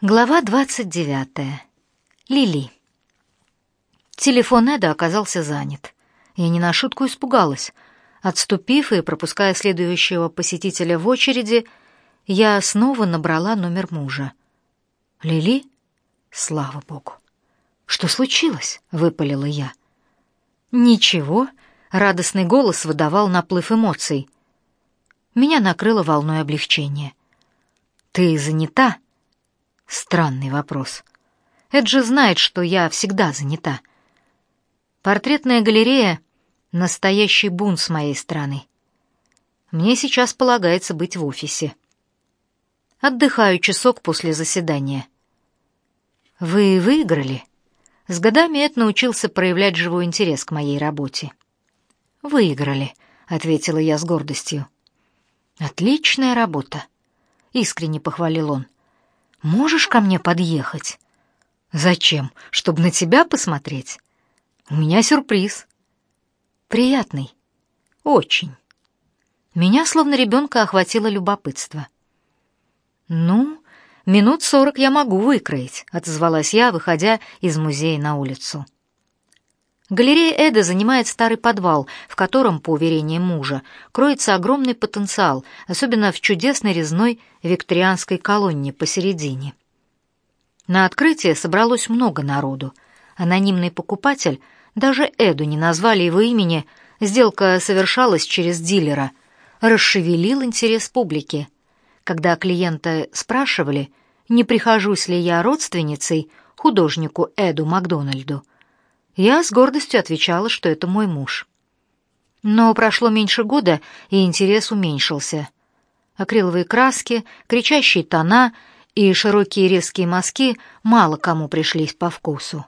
Глава 29. Лили. Телефон Эда оказался занят. Я не на шутку испугалась. Отступив и пропуская следующего посетителя в очереди, я снова набрала номер мужа. «Лили?» «Слава богу!» «Что случилось?» — выпалила я. «Ничего», — радостный голос выдавал наплыв эмоций. Меня накрыло волной облегчения. «Ты занята?» Странный вопрос. Эд знает, что я всегда занята. Портретная галерея — настоящий бунт с моей стороны. Мне сейчас полагается быть в офисе. Отдыхаю часок после заседания. Вы выиграли? С годами Эд научился проявлять живой интерес к моей работе. Выиграли, ответила я с гордостью. Отличная работа, искренне похвалил он. Можешь ко мне подъехать? Зачем? Чтобы на тебя посмотреть? У меня сюрприз. Приятный. Очень. Меня словно ребенка охватило любопытство. Ну, минут сорок я могу выкроить, отозвалась я, выходя из музея на улицу. Галерея Эда занимает старый подвал, в котором, по уверениям мужа, кроется огромный потенциал, особенно в чудесной резной викторианской колонне посередине. На открытие собралось много народу. Анонимный покупатель, даже Эду не назвали его имени, сделка совершалась через дилера, расшевелил интерес публики. Когда клиента спрашивали, не прихожусь ли я родственницей художнику Эду Макдональду, я с гордостью отвечала, что это мой муж. Но прошло меньше года, и интерес уменьшился. Акриловые краски, кричащие тона и широкие резкие мазки мало кому пришлись по вкусу.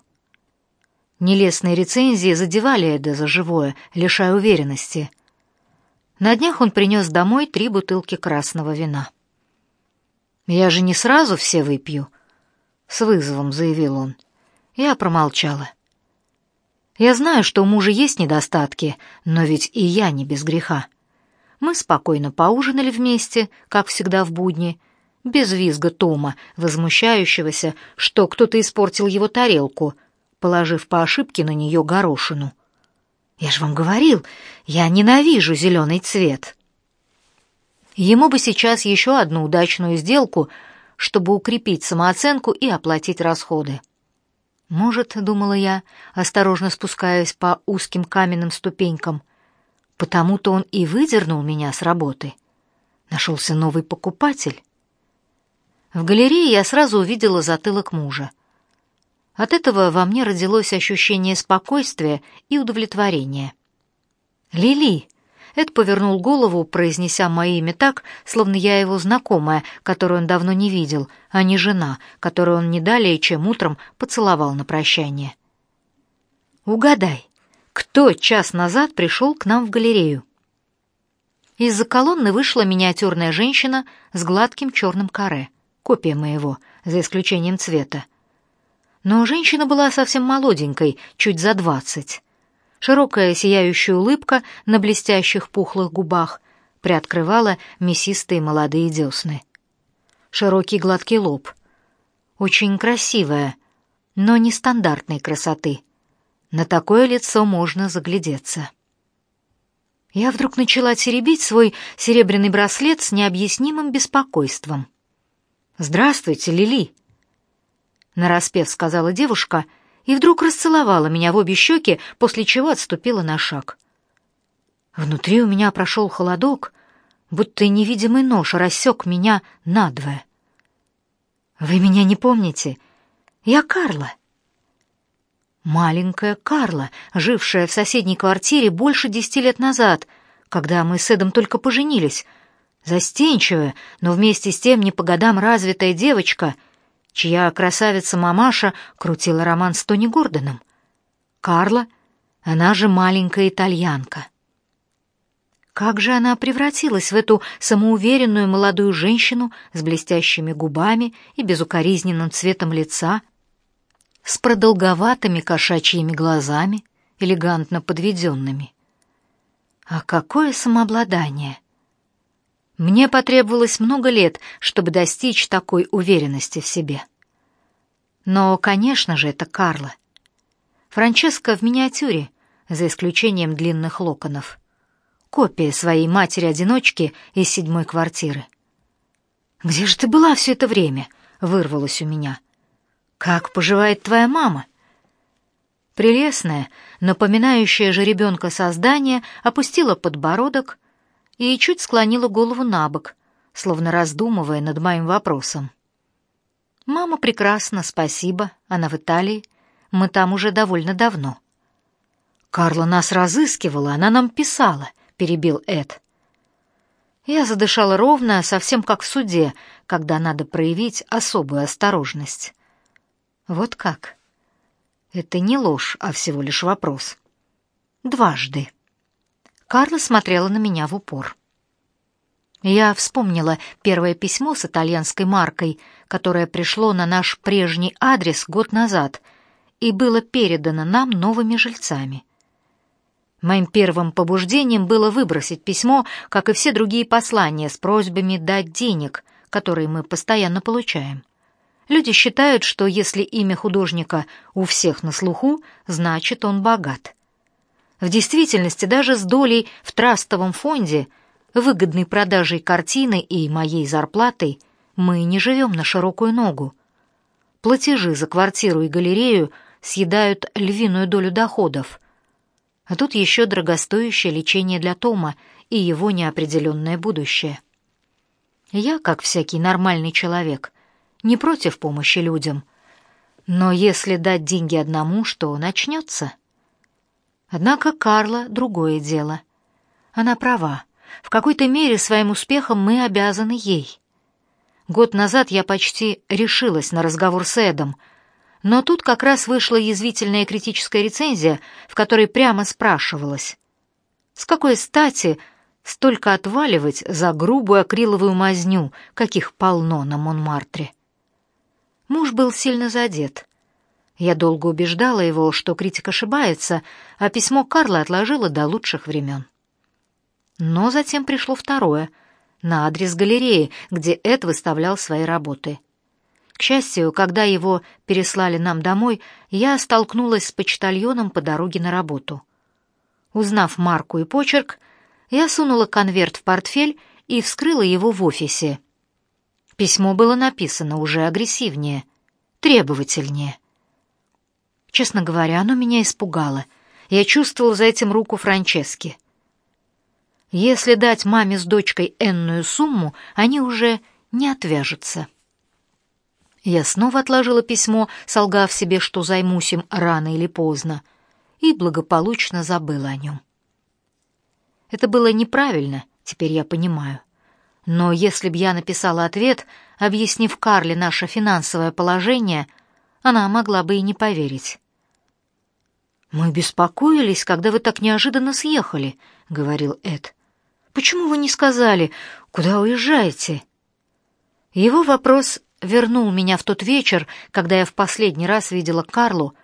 Нелестные рецензии задевали Эда за живое, лишая уверенности. На днях он принес домой три бутылки красного вина. «Я же не сразу все выпью», — с вызовом заявил он. Я промолчала. Я знаю, что у мужа есть недостатки, но ведь и я не без греха. Мы спокойно поужинали вместе, как всегда в будни, без визга Тома, возмущающегося, что кто-то испортил его тарелку, положив по ошибке на нее горошину. Я же вам говорил, я ненавижу зеленый цвет. Ему бы сейчас еще одну удачную сделку, чтобы укрепить самооценку и оплатить расходы. Может, думала я, осторожно спускаясь по узким каменным ступенькам, потому-то он и выдернул меня с работы. Нашелся новый покупатель. В галерее я сразу увидела затылок мужа. От этого во мне родилось ощущение спокойствия и удовлетворения. «Лили!» Эд повернул голову, произнеся мое имя так, словно я его знакомая, которую он давно не видел, а не жена, которую он не далее, чем утром поцеловал на прощание. «Угадай, кто час назад пришел к нам в галерею?» Из-за колонны вышла миниатюрная женщина с гладким черным каре, копия моего, за исключением цвета. Но женщина была совсем молоденькой, чуть за двадцать. Широкая сияющая улыбка на блестящих пухлых губах приоткрывала мясистые молодые десны. Широкий гладкий лоб. Очень красивая, но нестандартной красоты. На такое лицо можно заглядеться. Я вдруг начала теребить свой серебряный браслет с необъяснимым беспокойством. «Здравствуйте, Лили!» Нараспев сказала девушка — и вдруг расцеловала меня в обе щеки, после чего отступила на шаг. Внутри у меня прошел холодок, будто невидимый нож рассек меня надвое. «Вы меня не помните? Я Карла». Маленькая Карла, жившая в соседней квартире больше десяти лет назад, когда мы с Эдом только поженились, застенчивая, но вместе с тем не по годам развитая девочка — чья красавица-мамаша крутила роман с Тони Гордоном. Карла, она же маленькая итальянка. Как же она превратилась в эту самоуверенную молодую женщину с блестящими губами и безукоризненным цветом лица, с продолговатыми кошачьими глазами, элегантно подведенными. А какое самообладание! Мне потребовалось много лет, чтобы достичь такой уверенности в себе. Но, конечно же, это Карла. Франческа в миниатюре, за исключением длинных локонов. Копия своей матери-одиночки из седьмой квартиры. «Где же ты была все это время?» — вырвалось у меня. «Как поживает твоя мама?» Прелестная, напоминающая же ребенка создание, опустила подбородок и чуть склонила голову на бок, словно раздумывая над моим вопросом. «Мама прекрасна, спасибо. Она в Италии. Мы там уже довольно давно». «Карла нас разыскивала, она нам писала», — перебил Эд. Я задышала ровно, совсем как в суде, когда надо проявить особую осторожность. Вот как? Это не ложь, а всего лишь вопрос. Дважды. Карла смотрела на меня в упор. Я вспомнила первое письмо с итальянской маркой, которое пришло на наш прежний адрес год назад и было передано нам новыми жильцами. Моим первым побуждением было выбросить письмо, как и все другие послания с просьбами дать денег, которые мы постоянно получаем. Люди считают, что если имя художника у всех на слуху, значит, он богат. В действительности даже с долей в трастовом фонде – выгодной продажей картины и моей зарплатой мы не живем на широкую ногу. Платежи за квартиру и галерею съедают львиную долю доходов. А тут еще дорогостоящее лечение для Тома и его неопределенное будущее. Я, как всякий нормальный человек, не против помощи людям. Но если дать деньги одному, что начнется? Однако Карла — другое дело. Она права. В какой-то мере своим успехом мы обязаны ей. Год назад я почти решилась на разговор с Эдом, но тут как раз вышла язвительная критическая рецензия, в которой прямо спрашивалось, с какой стати столько отваливать за грубую акриловую мазню, каких полно на Монмартре. Муж был сильно задет. Я долго убеждала его, что критик ошибается, а письмо Карла отложила до лучших времен. Но затем пришло второе, на адрес галереи, где Эд выставлял свои работы. К счастью, когда его переслали нам домой, я столкнулась с почтальоном по дороге на работу. Узнав марку и почерк, я сунула конверт в портфель и вскрыла его в офисе. Письмо было написано уже агрессивнее, требовательнее. Честно говоря, оно меня испугало. Я чувствовал за этим руку Франчески — если дать маме с дочкой энную сумму, они уже не отвяжутся. Я снова отложила письмо, солгав себе, что займусь им рано или поздно, и благополучно забыла о нем. Это было неправильно, теперь я понимаю. Но если б я написала ответ, объяснив Карле наше финансовое положение, она могла бы и не поверить. «Мы беспокоились, когда вы так неожиданно съехали», — говорил Эд. Почему вы не сказали, куда уезжаете?» Его вопрос вернул меня в тот вечер, когда я в последний раз видела Карлу,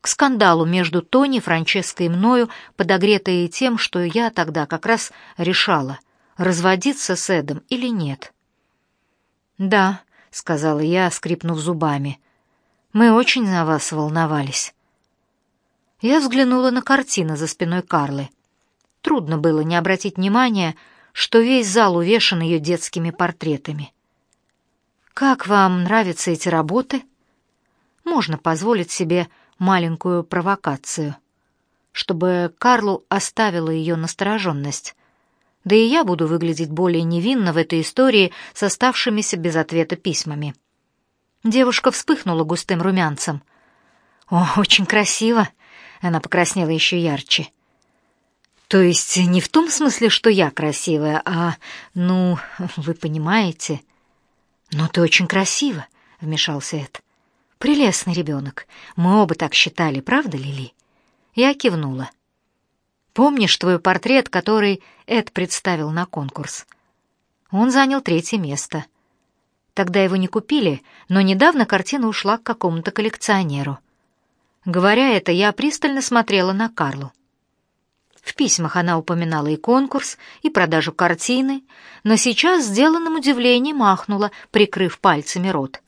к скандалу между Тони, Франческой и мною, подогретой тем, что я тогда как раз решала, разводиться с Эдом или нет. «Да», — сказала я, скрипнув зубами, — «мы очень за вас волновались». Я взглянула на картины за спиной Карлы. Трудно было не обратить внимания, что весь зал увешан ее детскими портретами. «Как вам нравятся эти работы?» Можно позволить себе маленькую провокацию, чтобы Карлу оставила ее настороженность. Да и я буду выглядеть более невинно в этой истории с оставшимися без ответа письмами. Девушка вспыхнула густым румянцем. «О, очень красиво!» Она покраснела еще ярче. То есть не в том смысле, что я красивая, а, ну, вы понимаете. Но ты очень красива, вмешался Эд. Прелестный ребенок. Мы оба так считали, правда, Лили? Я кивнула. Помнишь твой портрет, который Эд представил на конкурс? Он занял третье место. Тогда его не купили, но недавно картина ушла к какому-то коллекционеру. Говоря это, я пристально смотрела на Карлу. В письмах она упоминала и конкурс, и продажу картины, но сейчас сделанным удивлением махнула, прикрыв пальцами рот.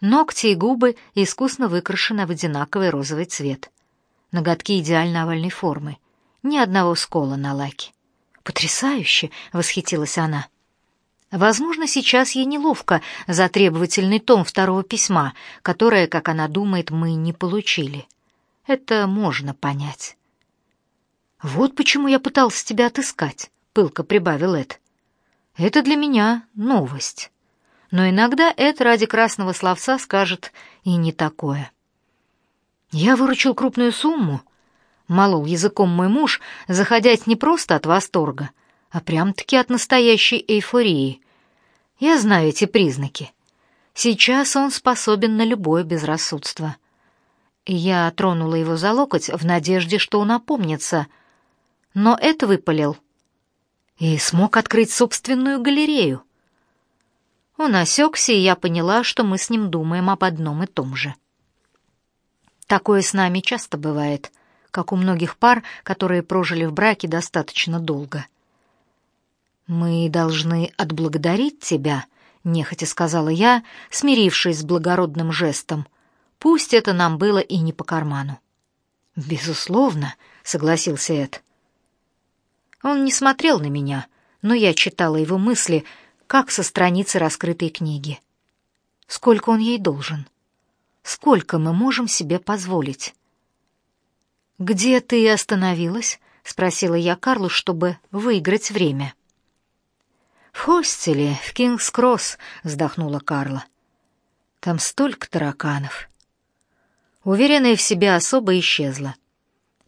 Ногти и губы искусно выкрашены в одинаковый розовый цвет. Ноготки идеально овальной формы. Ни одного скола на лаке. «Потрясающе!» — восхитилась она. Возможно, сейчас ей неловко за требовательный тон второго письма, которое, как она думает, мы не получили. Это можно понять. «Вот почему я пытался тебя отыскать», — пылко прибавил Эд. «Это для меня новость. Но иногда Эд ради красного словца скажет и не такое». «Я выручил крупную сумму», — молол языком мой муж, заходясь не просто от восторга, а прям-таки от настоящей эйфории. Я знаю эти признаки. Сейчас он способен на любое безрассудство. Я тронула его за локоть в надежде, что он опомнится, но это выпалил. И смог открыть собственную галерею. Он осекся, и я поняла, что мы с ним думаем об одном и том же. Такое с нами часто бывает, как у многих пар, которые прожили в браке достаточно долго — «Мы должны отблагодарить тебя», — нехотя сказала я, смирившись с благородным жестом. «Пусть это нам было и не по карману». «Безусловно», — согласился Эд. Он не смотрел на меня, но я читала его мысли, как со страницы раскрытой книги. Сколько он ей должен? Сколько мы можем себе позволить? «Где ты остановилась?» — спросила я Карлу, чтобы выиграть время. «В хостеле, в Кингс-Кросс», — вздохнула Карла. «Там столько тараканов». Уверенная в себе особо исчезла.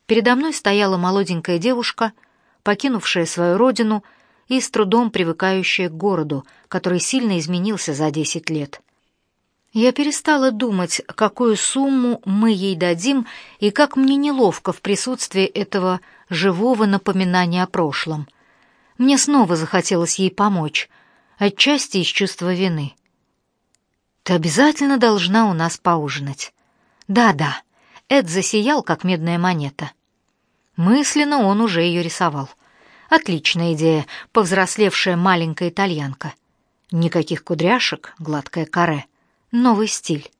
Передо мной стояла молоденькая девушка, покинувшая свою родину и с трудом привыкающая к городу, который сильно изменился за десять лет. Я перестала думать, какую сумму мы ей дадим и как мне неловко в присутствии этого живого напоминания о прошлом — мне снова захотелось ей помочь, отчасти из чувства вины. «Ты обязательно должна у нас поужинать». «Да-да», Эд засиял, как медная монета. Мысленно он уже ее рисовал. Отличная идея, повзрослевшая маленькая итальянка. Никаких кудряшек, гладкое каре. Новый стиль.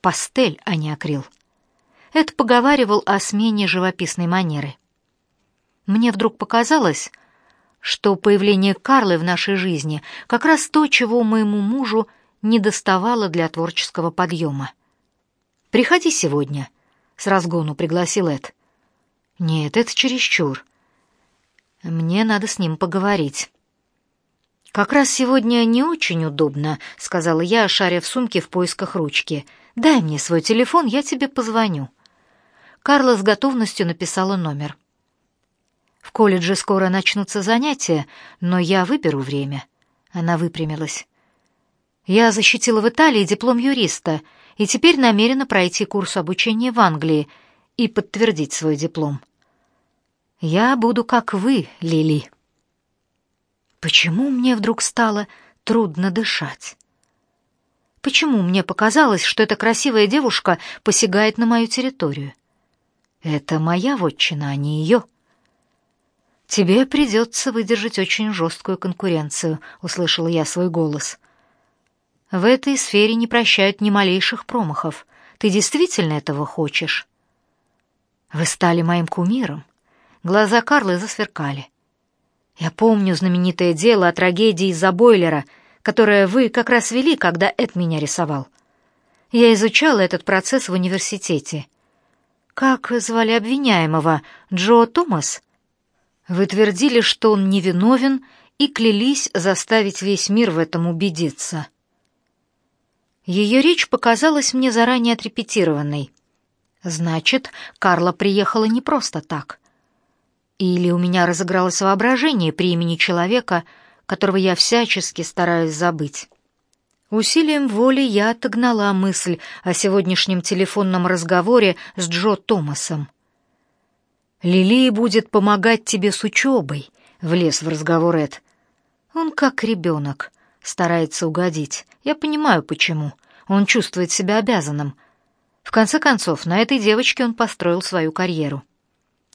Пастель, а не акрил. Эд поговаривал о смене живописной манеры. Мне вдруг показалось, что появление Карлы в нашей жизни как раз то, чего моему мужу не доставало для творческого подъема. «Приходи сегодня», — с разгону пригласил Эд. «Нет, это чересчур. Мне надо с ним поговорить». «Как раз сегодня не очень удобно», — сказала я, шаря в сумке в поисках ручки. «Дай мне свой телефон, я тебе позвоню». Карла с готовностью написала номер. В колледже скоро начнутся занятия, но я выберу время. Она выпрямилась. Я защитила в Италии диплом юриста и теперь намерена пройти курс обучения в Англии и подтвердить свой диплом. Я буду как вы, Лили. Почему мне вдруг стало трудно дышать? Почему мне показалось, что эта красивая девушка посягает на мою территорию? Это моя вотчина, а не ее. «Тебе придется выдержать очень жесткую конкуренцию», — услышала я свой голос. «В этой сфере не прощают ни малейших промахов. Ты действительно этого хочешь?» «Вы стали моим кумиром». Глаза Карлы засверкали. «Я помню знаменитое дело о трагедии из-за бойлера, которое вы как раз вели, когда Эд меня рисовал. Я изучала этот процесс в университете. Как звали обвиняемого? Джо Томас?» Вы твердили, что он невиновен, и клялись заставить весь мир в этом убедиться. Ее речь показалась мне заранее отрепетированной. Значит, Карла приехала не просто так. Или у меня разыгралось воображение при имени человека, которого я всячески стараюсь забыть. Усилием воли я отогнала мысль о сегодняшнем телефонном разговоре с Джо Томасом. Лили будет помогать тебе с учебой», — влез в разговор Эд. «Он как ребенок, старается угодить. Я понимаю, почему. Он чувствует себя обязанным. В конце концов, на этой девочке он построил свою карьеру.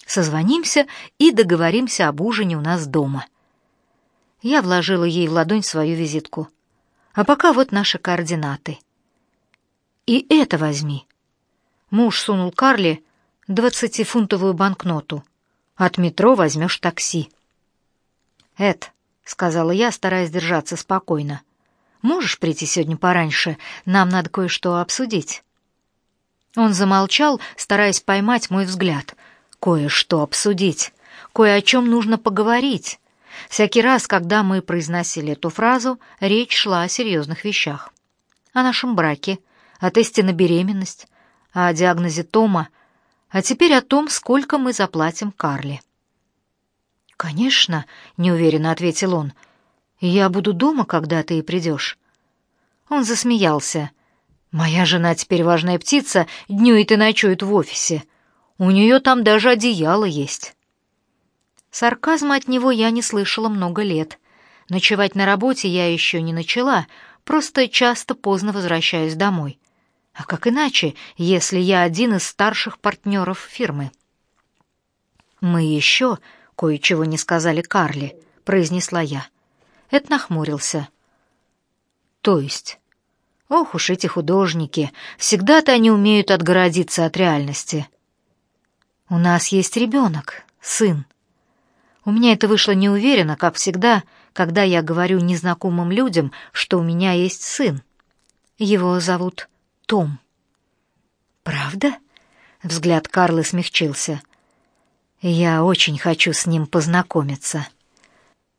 Созвонимся и договоримся об ужине у нас дома». Я вложила ей в ладонь свою визитку. «А пока вот наши координаты». И это возьми. Муж сунул Карли двадцатифунтовую банкноту. От метро возьмешь такси. Эд, сказала я, стараясь держаться спокойно. Можешь прийти сегодня пораньше? Нам надо кое-что обсудить. Он замолчал, стараясь поймать мой взгляд. Кое-что обсудить, кое о чем нужно поговорить. Всякий раз, когда мы произносили эту фразу, речь шла о серьезных вещах. О нашем браке, о тесте на беременность, о диагнозе Тома, а теперь о том, сколько мы заплатим Карли. «Конечно», — неуверенно ответил он, — «я буду дома, когда ты придешь». Он засмеялся. «Моя жена теперь важная птица, днюет и ночует в офисе. У нее там даже одеяло есть». Сарказма от него я не слышала много лет. Ночевать на работе я еще не начала, просто часто поздно возвращаюсь домой. А как иначе, если я один из старших партнеров фирмы? «Мы еще кое-чего не сказали Карли», — произнесла я. Эд нахмурился. «То есть?» «Ох уж эти художники! Всегда-то они умеют отгородиться от реальности». «У нас есть ребенок, сын», у меня это вышло неуверенно, как всегда, когда я говорю незнакомым людям, что у меня есть сын. Его зовут Том. Правда? Взгляд Карлы смягчился. Я очень хочу с ним познакомиться.